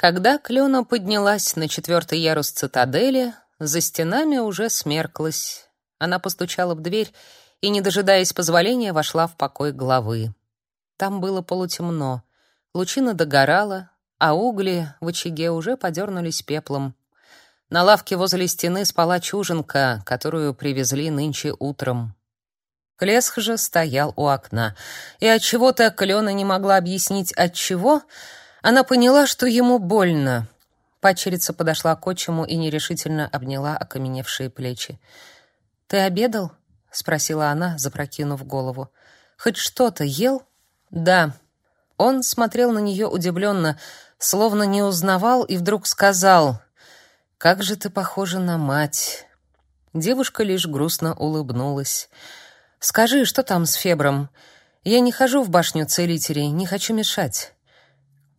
Когда Клена поднялась на четвертый ярус цитадели, за стенами уже смерклась. Она постучала в дверь и, не дожидаясь позволения, вошла в покой главы. Там было полутемно. Лучина догорала, а угли в очаге уже подернулись пеплом. На лавке возле стены спала чуженка, которую привезли нынче утром. Клесх же стоял у окна, и от чего-то Клена не могла объяснить от чего, она поняла, что ему больно. Пачерица подошла к отчиму и нерешительно обняла окаменевшие плечи. «Ты обедал?» — спросила она, запрокинув голову. «Хоть что-то ел?» «Да». Он смотрел на нее удивленно, словно не узнавал, и вдруг сказал, «Как же ты похожа на мать!» Девушка лишь грустно улыбнулась. «Скажи, что там с Фебром? Я не хожу в башню целителей, не хочу мешать».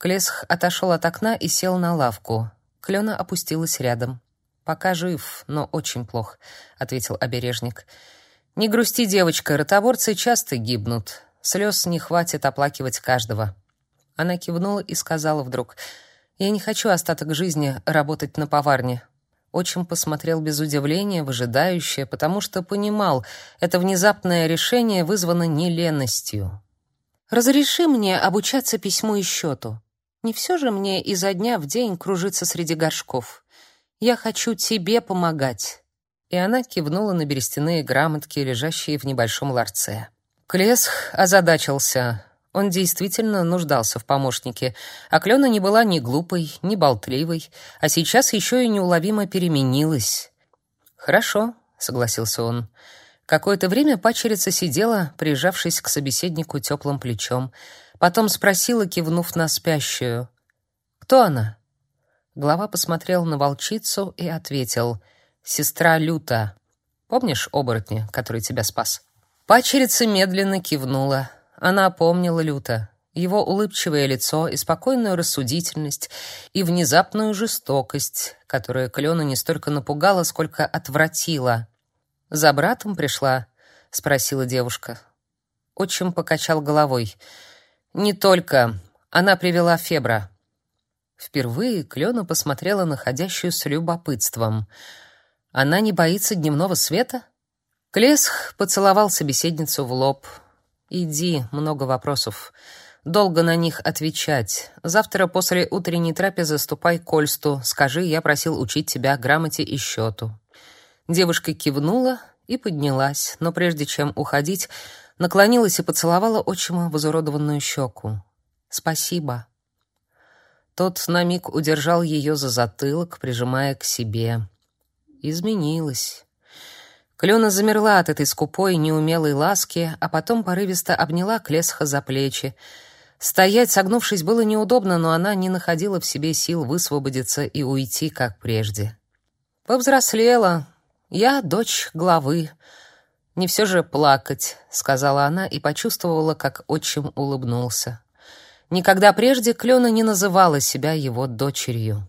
Клесх отошел от окна и сел на лавку. Клена опустилась рядом. «Пока жив, но очень плохо», — ответил обережник. «Не грусти, девочка, ротоборцы часто гибнут. Слез не хватит оплакивать каждого». Она кивнула и сказала вдруг, «Я не хочу остаток жизни работать на поварне». Отчим посмотрел без удивления, выжидающе, потому что понимал, это внезапное решение вызвано не ленностью. «Разреши мне обучаться письму и счету», не все же мне изо дня в день кружиться среди горшков. Я хочу тебе помогать. И она кивнула на берестяные грамотки, лежащие в небольшом ларце. Клесх озадачился. Он действительно нуждался в помощнике, а Клена не была ни глупой, ни болтливой, а сейчас еще и неуловимо переменилась. «Хорошо», — согласился он. Какое-то время пачерица сидела, прижавшись к собеседнику теплым плечом. Потом спросила, кивнув на спящую. «Кто она?» Глава посмотрел на волчицу и ответил. «Сестра Люта. Помнишь оборотня, который тебя спас?» Пачерица медленно кивнула. Она помнила Люта. Его улыбчивое лицо и спокойную рассудительность, и внезапную жестокость, которая Клену не столько напугала, сколько отвратила. «За братом пришла?» — спросила девушка. Отчим покачал головой. Не только. Она привела Фебра. Впервые Клена посмотрела на с любопытством. Она не боится дневного света? Клесх поцеловал собеседницу в лоб. Иди, много вопросов. Долго на них отвечать. Завтра после утренней трапезы ступай к Кольсту. Скажи, я просил учить тебя грамоте и счету. Девушка кивнула и поднялась, но прежде чем уходить, наклонилась и поцеловала отчима в изуродованную щеку. «Спасибо». Тот на миг удержал ее за затылок, прижимая к себе. Изменилась. Клена замерла от этой скупой, неумелой ласки, а потом порывисто обняла Клесха за плечи. Стоять, согнувшись, было неудобно, но она не находила в себе сил высвободиться и уйти, как прежде. Повзрослела. Я дочь главы, не все же плакать, сказала она и почувствовала, как отчим улыбнулся. Никогда прежде Клена не называла себя его дочерью.